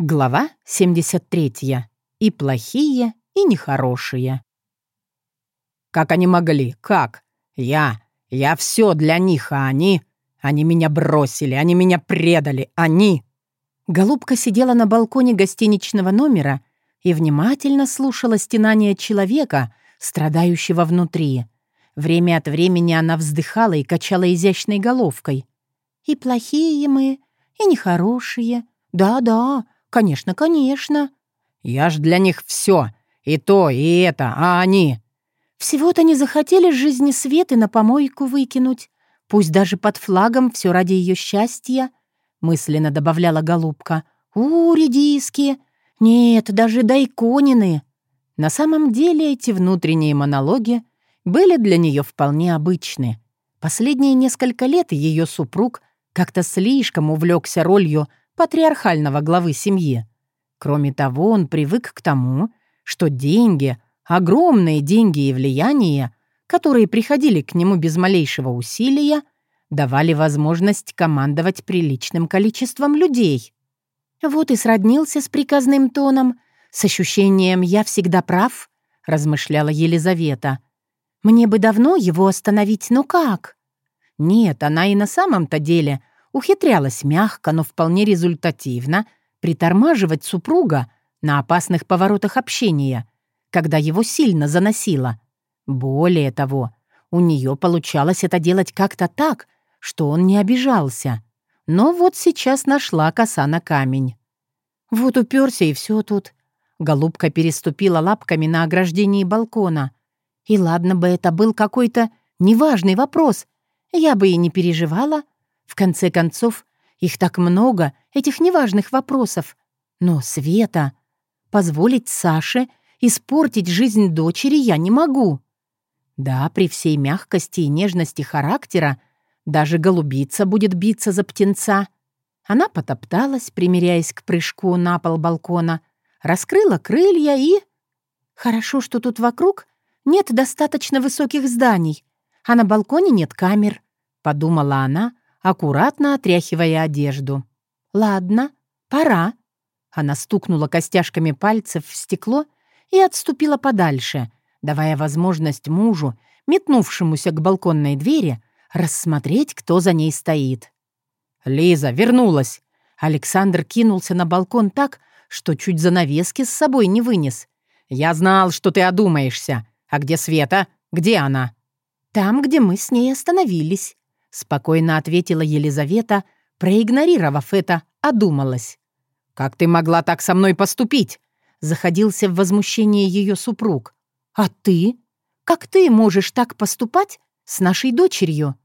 Глава 73. И плохие, и нехорошие. Как они могли? Как? Я. Я все для них, а они... Они меня бросили, они меня предали, они... Голубка сидела на балконе гостиничного номера и внимательно слушала стенания человека, страдающего внутри. Время от времени она вздыхала и качала изящной головкой. «И плохие мы, и нехорошие. Да-да, «Конечно, конечно». «Я ж для них все, и то, и это, а они...» «Всего-то не захотели жизни Светы на помойку выкинуть, пусть даже под флагом все ради ее счастья», мысленно добавляла голубка. «У, редиски! Нет, даже дайконины!» На самом деле эти внутренние монологи были для нее вполне обычны. Последние несколько лет ее супруг как-то слишком увлекся ролью патриархального главы семьи. Кроме того, он привык к тому, что деньги, огромные деньги и влияние, которые приходили к нему без малейшего усилия, давали возможность командовать приличным количеством людей. Вот и сроднился с приказным тоном, с ощущением «я всегда прав», размышляла Елизавета. «Мне бы давно его остановить, но как?» Нет, она и на самом-то деле — ухитрялась мягко, но вполне результативно притормаживать супруга на опасных поворотах общения, когда его сильно заносило. Более того, у нее получалось это делать как-то так, что он не обижался. Но вот сейчас нашла коса на камень. Вот уперся и все тут. Голубка переступила лапками на ограждении балкона. И ладно бы это был какой-то неважный вопрос, я бы и не переживала, в конце концов, их так много, этих неважных вопросов. Но Света... Позволить Саше испортить жизнь дочери я не могу. Да, при всей мягкости и нежности характера даже голубица будет биться за птенца. Она потопталась, примиряясь к прыжку на пол балкона, раскрыла крылья и... Хорошо, что тут вокруг нет достаточно высоких зданий, а на балконе нет камер, — подумала она, аккуратно отряхивая одежду. «Ладно, пора». Она стукнула костяшками пальцев в стекло и отступила подальше, давая возможность мужу, метнувшемуся к балконной двери, рассмотреть, кто за ней стоит. «Лиза, вернулась!» Александр кинулся на балкон так, что чуть занавески с собой не вынес. «Я знал, что ты одумаешься. А где Света? Где она?» «Там, где мы с ней остановились», Спокойно ответила Елизавета, проигнорировав это, одумалась. «Как ты могла так со мной поступить?» Заходился в возмущении ее супруг. «А ты? Как ты можешь так поступать с нашей дочерью?»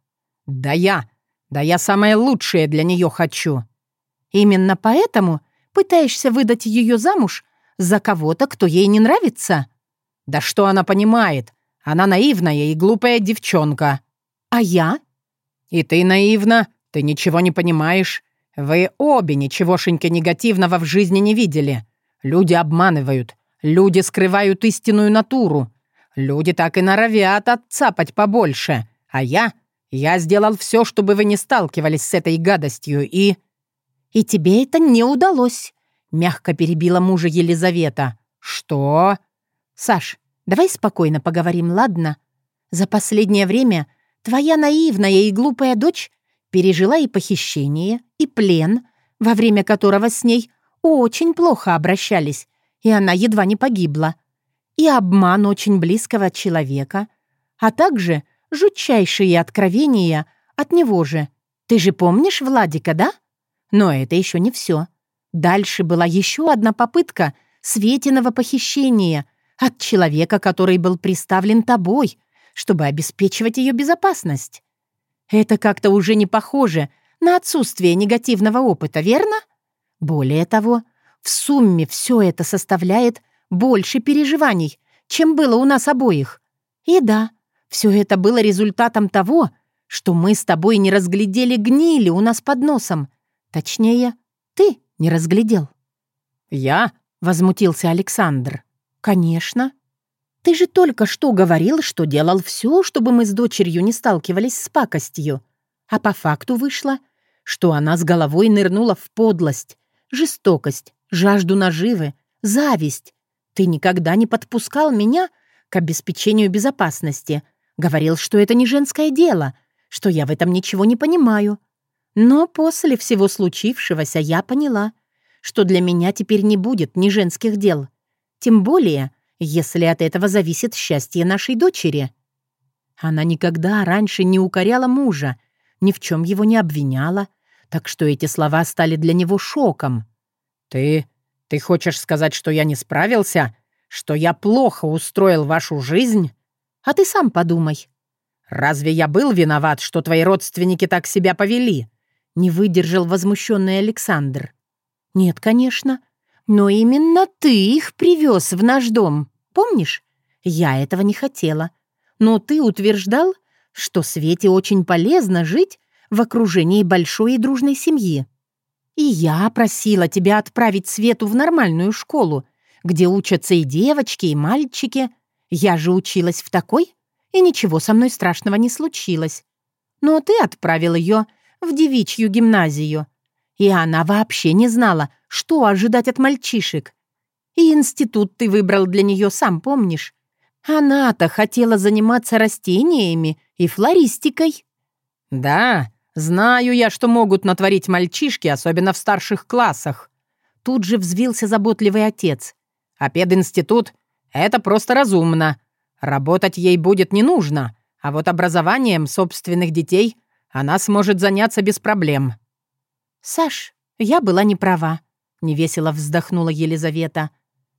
«Да я! Да я самое лучшее для нее хочу!» «Именно поэтому пытаешься выдать ее замуж за кого-то, кто ей не нравится?» «Да что она понимает? Она наивная и глупая девчонка». «А я?» «И ты наивна, ты ничего не понимаешь. Вы обе ничегошеньки негативного в жизни не видели. Люди обманывают, люди скрывают истинную натуру. Люди так и норовят отцапать побольше. А я... Я сделал все, чтобы вы не сталкивались с этой гадостью, и...» «И тебе это не удалось», — мягко перебила мужа Елизавета. «Что?» «Саш, давай спокойно поговорим, ладно? За последнее время Твоя наивная и глупая дочь пережила и похищение, и плен, во время которого с ней очень плохо обращались, и она едва не погибла, и обман очень близкого человека, а также жутчайшие откровения от него же. Ты же помнишь Владика, да? Но это еще не все. Дальше была еще одна попытка Светиного похищения от человека, который был представлен тобой — чтобы обеспечивать ее безопасность. Это как-то уже не похоже на отсутствие негативного опыта, верно? Более того, в сумме все это составляет больше переживаний, чем было у нас обоих. И да, все это было результатом того, что мы с тобой не разглядели гнили у нас под носом. Точнее, ты не разглядел. «Я?» — возмутился Александр. «Конечно. Ты же только что говорил, что делал все, чтобы мы с дочерью не сталкивались с пакостью. А по факту вышло, что она с головой нырнула в подлость, жестокость, жажду наживы, зависть. Ты никогда не подпускал меня к обеспечению безопасности. Говорил, что это не женское дело, что я в этом ничего не понимаю. Но после всего случившегося я поняла, что для меня теперь не будет ни женских дел. Тем более, если от этого зависит счастье нашей дочери. Она никогда раньше не укоряла мужа, ни в чем его не обвиняла, так что эти слова стали для него шоком. «Ты... ты хочешь сказать, что я не справился? Что я плохо устроил вашу жизнь? А ты сам подумай. Разве я был виноват, что твои родственники так себя повели?» Не выдержал возмущенный Александр. «Нет, конечно. Но именно ты их привез в наш дом. Помнишь? Я этого не хотела. Но ты утверждал, что Свете очень полезно жить в окружении большой и дружной семьи. И я просила тебя отправить Свету в нормальную школу, где учатся и девочки, и мальчики. Я же училась в такой, и ничего со мной страшного не случилось. Но ты отправил ее в девичью гимназию, и она вообще не знала, что ожидать от мальчишек. И институт ты выбрал для нее, сам помнишь. Она-то хотела заниматься растениями и флористикой. «Да, знаю я, что могут натворить мальчишки, особенно в старших классах». Тут же взвился заботливый отец. «А пединститут — это просто разумно. Работать ей будет не нужно, а вот образованием собственных детей она сможет заняться без проблем». «Саш, я была не права», — невесело вздохнула Елизавета,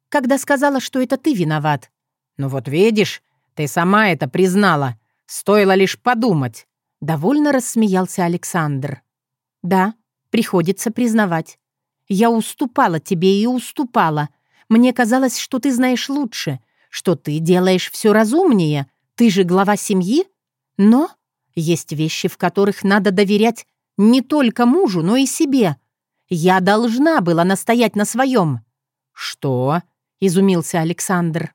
«когда сказала, что это ты виноват». «Ну вот видишь, ты сама это признала. Стоило лишь подумать». Довольно рассмеялся Александр. «Да, приходится признавать. Я уступала тебе и уступала. Мне казалось, что ты знаешь лучше, что ты делаешь все разумнее. Ты же глава семьи. Но есть вещи, в которых надо доверять не только мужу, но и себе. Я должна была настоять на своем». «Что?» — изумился Александр.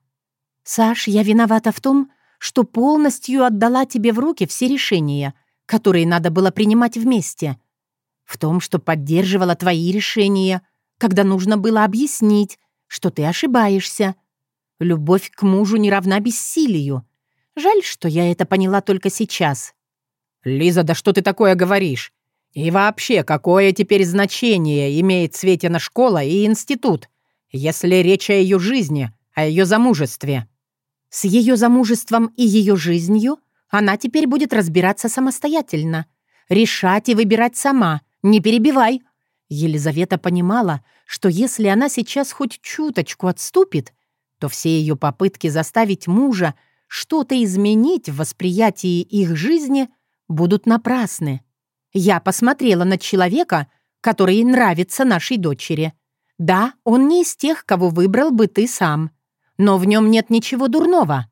«Саш, я виновата в том, что полностью отдала тебе в руки все решения, которые надо было принимать вместе. В том, что поддерживала твои решения, когда нужно было объяснить, что ты ошибаешься. Любовь к мужу не равна бессилию. Жаль, что я это поняла только сейчас». «Лиза, да что ты такое говоришь? И вообще, какое теперь значение имеет Светина школа и институт, если речь о ее жизни, о ее замужестве?» С ее замужеством и ее жизнью она теперь будет разбираться самостоятельно. Решать и выбирать сама. Не перебивай. Елизавета понимала, что если она сейчас хоть чуточку отступит, то все ее попытки заставить мужа что-то изменить в восприятии их жизни будут напрасны. Я посмотрела на человека, который нравится нашей дочери. Да, он не из тех, кого выбрал бы ты сам но в нем нет ничего дурного.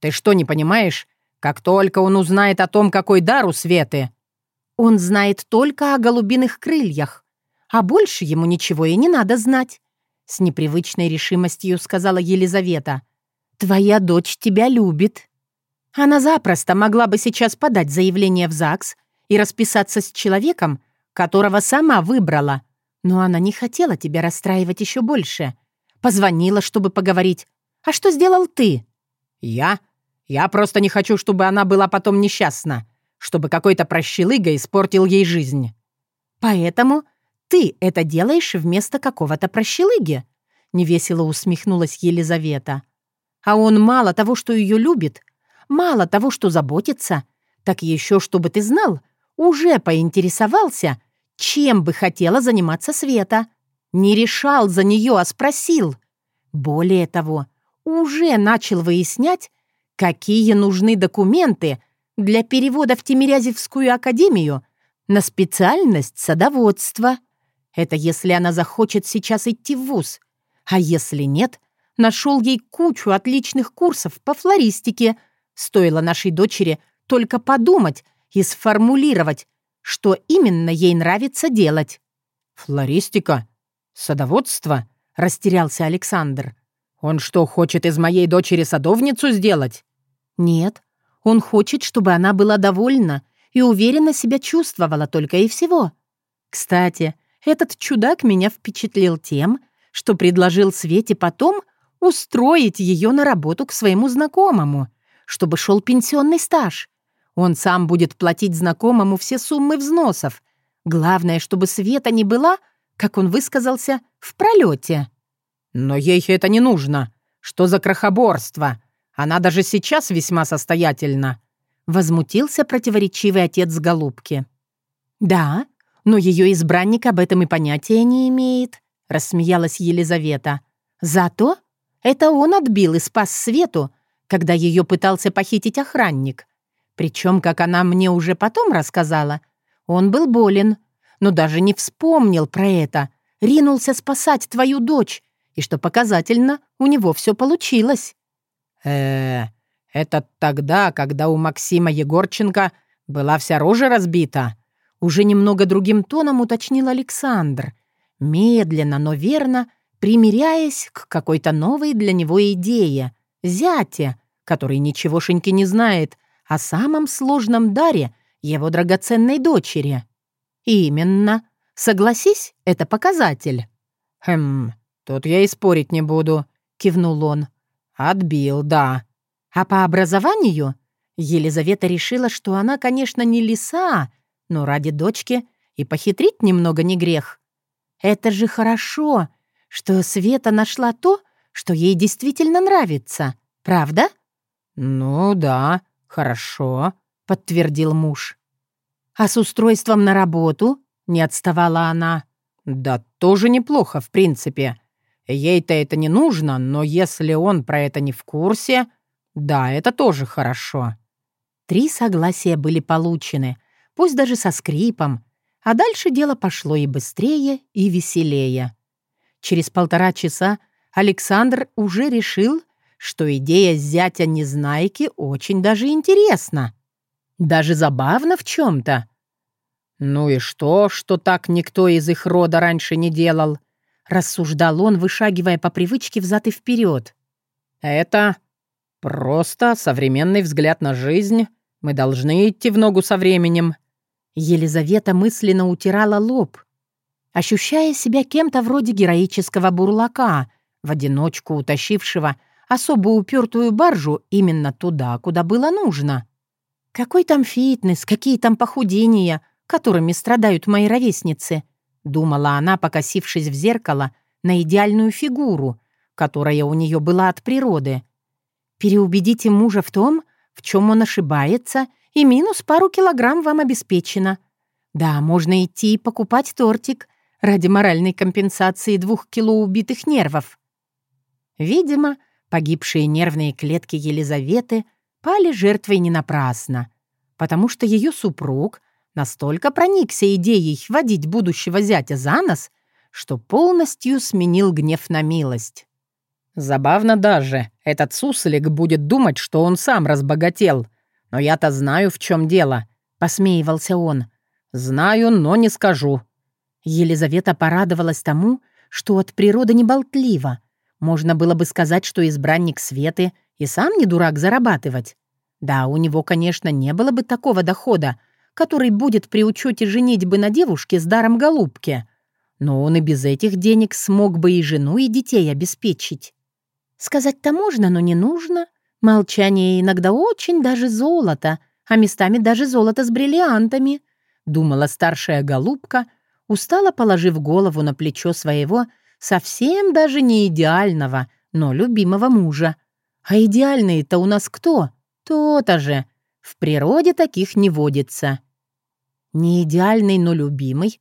Ты что, не понимаешь? Как только он узнает о том, какой дар у Светы... Он знает только о голубиных крыльях, а больше ему ничего и не надо знать. С непривычной решимостью сказала Елизавета. «Твоя дочь тебя любит». Она запросто могла бы сейчас подать заявление в ЗАГС и расписаться с человеком, которого сама выбрала. Но она не хотела тебя расстраивать еще больше — Позвонила, чтобы поговорить. А что сделал ты?» «Я? Я просто не хочу, чтобы она была потом несчастна. Чтобы какой-то прощелыга испортил ей жизнь». «Поэтому ты это делаешь вместо какого-то прощелыги?» Невесело усмехнулась Елизавета. «А он мало того, что ее любит, мало того, что заботится, так еще, чтобы ты знал, уже поинтересовался, чем бы хотела заниматься Света. Не решал за нее, а спросил. Более того, уже начал выяснять, какие нужны документы для перевода в Тимирязевскую академию на специальность садоводства. Это если она захочет сейчас идти в вуз. А если нет, нашел ей кучу отличных курсов по флористике. Стоило нашей дочери только подумать и сформулировать, что именно ей нравится делать. «Флористика? «Садоводство?» — растерялся Александр. «Он что, хочет из моей дочери садовницу сделать?» «Нет, он хочет, чтобы она была довольна и уверенно себя чувствовала только и всего. Кстати, этот чудак меня впечатлил тем, что предложил Свете потом устроить ее на работу к своему знакомому, чтобы шел пенсионный стаж. Он сам будет платить знакомому все суммы взносов. Главное, чтобы Света не была, как он высказался, в пролете. Но ей это не нужно. Что за крохоборство? Она даже сейчас весьма состоятельна. Возмутился противоречивый отец Голубки. Да, но ее избранник об этом и понятия не имеет, рассмеялась Елизавета. Зато это он отбил и спас Свету, когда ее пытался похитить охранник. Причем, как она мне уже потом рассказала, он был болен, но даже не вспомнил про это, ринулся спасать твою дочь, и что показательно, у него все получилось. э это тогда, когда у Максима Егорченко была вся рожа разбита?» Уже немного другим тоном уточнил Александр, медленно, но верно, примиряясь к какой-то новой для него идее — зяте, который ничегошеньки не знает о самом сложном даре его драгоценной дочери. «Именно. Согласись, это показатель». «Хм, тут я и спорить не буду», — кивнул он. «Отбил, да». А по образованию Елизавета решила, что она, конечно, не лиса, но ради дочки и похитрить немного не грех. Это же хорошо, что Света нашла то, что ей действительно нравится, правда? «Ну да, хорошо», — подтвердил муж. «А с устройством на работу?» — не отставала она. «Да тоже неплохо, в принципе. Ей-то это не нужно, но если он про это не в курсе, да, это тоже хорошо». Три согласия были получены, пусть даже со скрипом, а дальше дело пошло и быстрее, и веселее. Через полтора часа Александр уже решил, что идея зятя Незнайки очень даже интересна. Даже забавно в чем-то. «Ну и что, что так никто из их рода раньше не делал?» — рассуждал он, вышагивая по привычке взад и вперед. «Это просто современный взгляд на жизнь. Мы должны идти в ногу со временем». Елизавета мысленно утирала лоб, ощущая себя кем-то вроде героического бурлака, в одиночку утащившего особо упертую баржу именно туда, куда было нужно. Какой там фитнес, какие там похудения, которыми страдают мои ровесницы, думала она, покосившись в зеркало на идеальную фигуру, которая у нее была от природы. Переубедите мужа в том, в чем он ошибается, и минус пару килограмм вам обеспечено. Да, можно идти и покупать тортик ради моральной компенсации двух кило убитых нервов. Видимо, Погибшие нервные клетки Елизаветы пали жертвой не напрасно, потому что ее супруг настолько проникся идеей водить будущего зятя за нос, что полностью сменил гнев на милость. «Забавно даже, этот суслик будет думать, что он сам разбогател. Но я-то знаю, в чем дело», — посмеивался он. «Знаю, но не скажу». Елизавета порадовалась тому, что от природы не болтлива, можно было бы сказать, что избранник Светы и сам не дурак зарабатывать. Да, у него, конечно, не было бы такого дохода, который будет при учете женитьбы на девушке с даром голубки. Но он и без этих денег смог бы и жену, и детей обеспечить. Сказать-то можно, но не нужно. Молчание иногда очень даже золото, а местами даже золото с бриллиантами, думала старшая голубка, устало положив голову на плечо своего совсем даже не идеального, но любимого мужа. А идеальный-то у нас кто? То-то же. В природе таких не водится. Не идеальный, но любимый.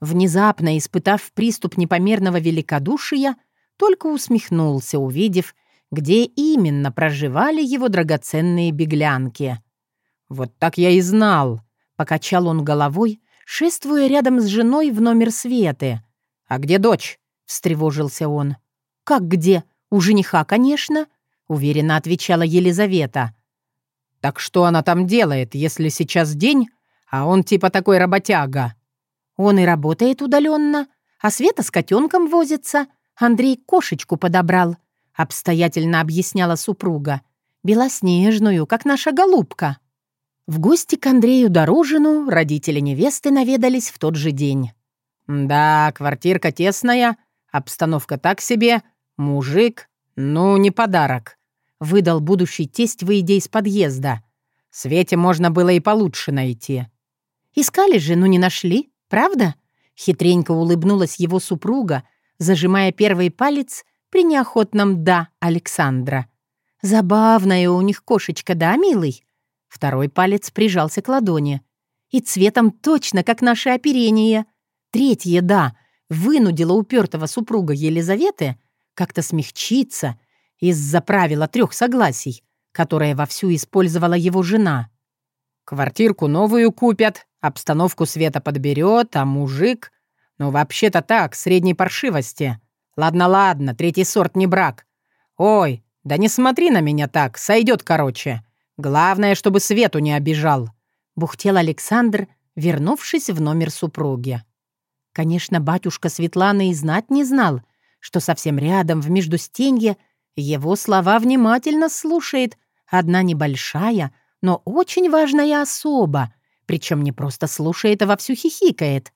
Внезапно испытав приступ непомерного великодушия, только усмехнулся, увидев, где именно проживали его драгоценные беглянки. «Вот так я и знал», — покачал он головой, шествуя рядом с женой в номер Светы. «А где дочь?» — встревожился он. «Как где? У жениха, конечно», — уверенно отвечала Елизавета. «Так что она там делает, если сейчас день, а он типа такой работяга?» «Он и работает удаленно, а Света с котенком возится. Андрей кошечку подобрал», — обстоятельно объясняла супруга. «Белоснежную, как наша голубка». В гости к Андрею Дорожину родители невесты наведались в тот же день. «Да, квартирка тесная, Обстановка так себе, мужик, ну, не подарок», — выдал будущий тесть, выйдя из подъезда. «Свете можно было и получше найти». «Искали же, ну не нашли, правда?» Хитренько улыбнулась его супруга, зажимая первый палец при неохотном «да» Александра. «Забавная у них кошечка, да, милый?» Второй палец прижался к ладони. «И цветом точно, как наше оперение. Третье «да» вынудило упертого супруга Елизаветы как-то смягчиться из-за правила трех согласий, которое вовсю использовала его жена. «Квартирку новую купят, обстановку Света подберет, а мужик... Ну, вообще-то так, средней паршивости. Ладно-ладно, третий сорт не брак. Ой, да не смотри на меня так, сойдет короче. Главное, чтобы Свету не обижал», — бухтел Александр, вернувшись в номер супруги. Конечно, батюшка Светланы и знать не знал, что совсем рядом, в Междустенье, его слова внимательно слушает одна небольшая, но очень важная особа, причем не просто слушает, а вовсю хихикает.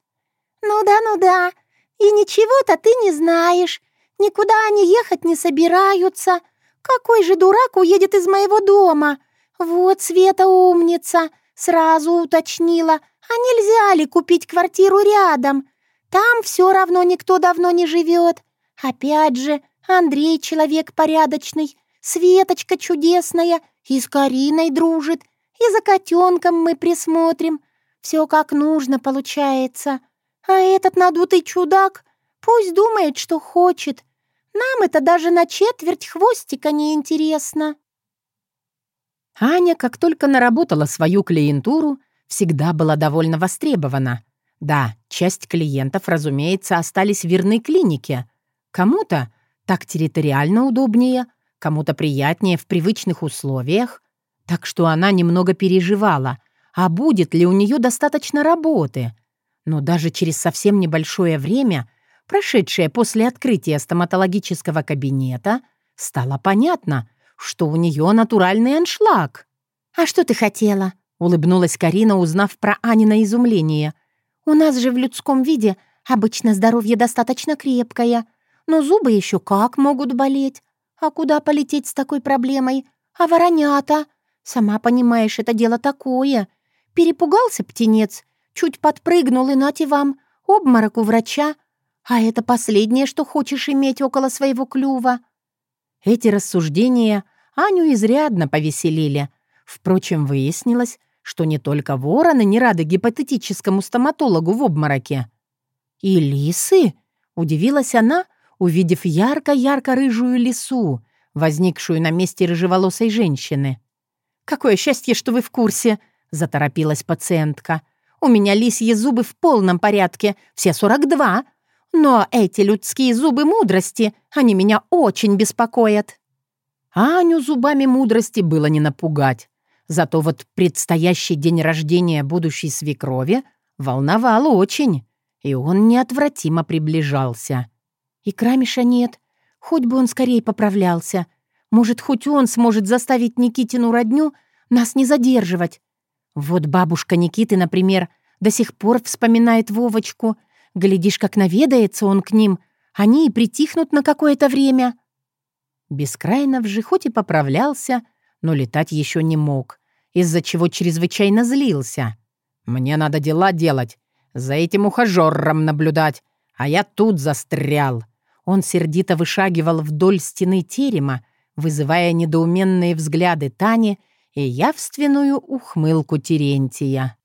«Ну да, ну да, и ничего-то ты не знаешь, никуда они ехать не собираются. Какой же дурак уедет из моего дома? Вот Света умница, сразу уточнила, а нельзя ли купить квартиру рядом? Там все равно никто давно не живет. Опять же, Андрей человек порядочный, Светочка чудесная и с Кариной дружит, и за котенком мы присмотрим. Все как нужно получается. А этот надутый чудак пусть думает, что хочет. Нам это даже на четверть хвостика не интересно. Аня, как только наработала свою клиентуру, всегда была довольно востребована. Да, часть клиентов, разумеется, остались верны клинике. Кому-то так территориально удобнее, кому-то приятнее в привычных условиях. Так что она немного переживала, а будет ли у нее достаточно работы. Но даже через совсем небольшое время, прошедшее после открытия стоматологического кабинета, стало понятно, что у нее натуральный аншлаг. «А что ты хотела?» — улыбнулась Карина, узнав про Анина изумление — у нас же в людском виде обычно здоровье достаточно крепкое, но зубы еще как могут болеть. А куда полететь с такой проблемой? А воронята? Сама понимаешь, это дело такое. Перепугался птенец, чуть подпрыгнул и нате вам, обморок у врача. А это последнее, что хочешь иметь около своего клюва. Эти рассуждения Аню изрядно повеселили. Впрочем, выяснилось, что не только вороны не рады гипотетическому стоматологу в обмороке. «И лисы?» — удивилась она, увидев ярко-ярко-рыжую лису, возникшую на месте рыжеволосой женщины. «Какое счастье, что вы в курсе!» — заторопилась пациентка. «У меня лисьи зубы в полном порядке, все сорок два. Но эти людские зубы мудрости, они меня очень беспокоят». Аню зубами мудрости было не напугать. Зато вот предстоящий день рождения будущей свекрови волновал очень, и он неотвратимо приближался. И Крамиша нет, хоть бы он скорее поправлялся. Может, хоть он сможет заставить Никитину родню нас не задерживать. Вот бабушка Никиты, например, до сих пор вспоминает Вовочку. Глядишь, как наведается он к ним, они и притихнут на какое-то время. Бескрайнов же хоть и поправлялся, но летать еще не мог, из-за чего чрезвычайно злился. «Мне надо дела делать, за этим ухажером наблюдать, а я тут застрял». Он сердито вышагивал вдоль стены терема, вызывая недоуменные взгляды Тани и явственную ухмылку Терентия.